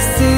See.